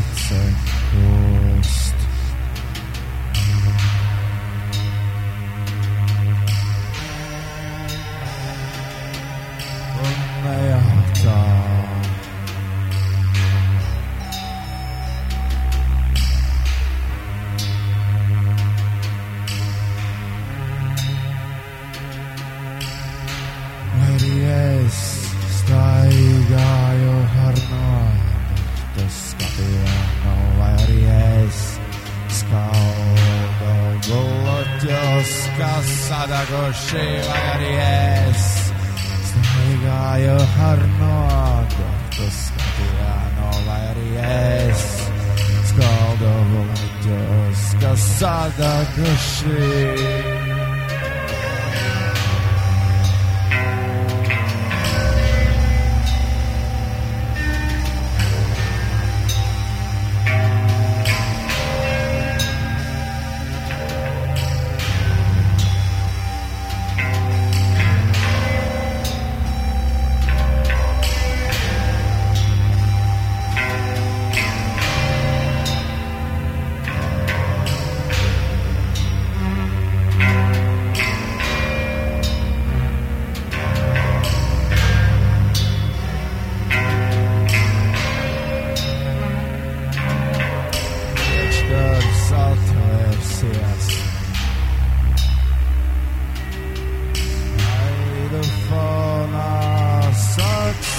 It's so cool. Luķos, kas sadaguši, vai arī es staigāju ar nogu, tu skatieno, vai arī es skaldu luķos, kas sadaguši. Priekšgars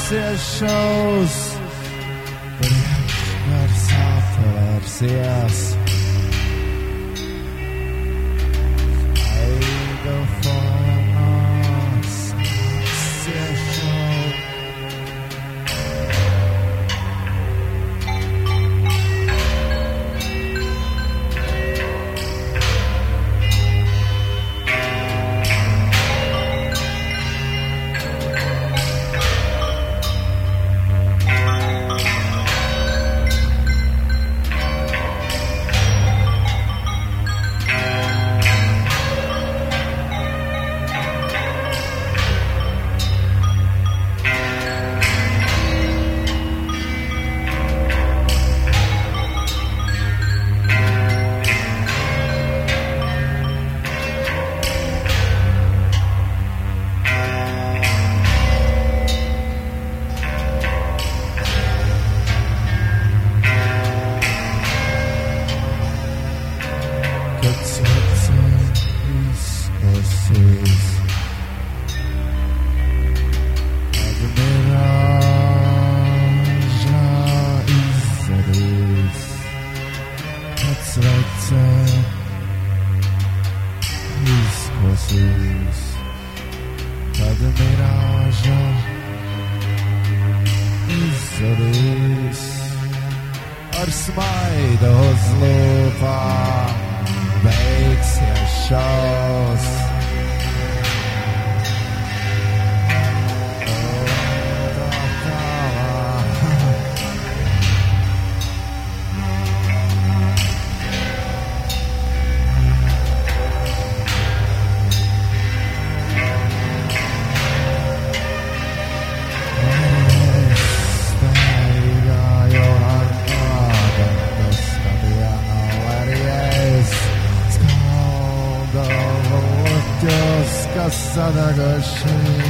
sāksies šaus. Priekšgars atvērsies. Aidu ar smaidu uz lūpām beigsies šaus. Sadagashi.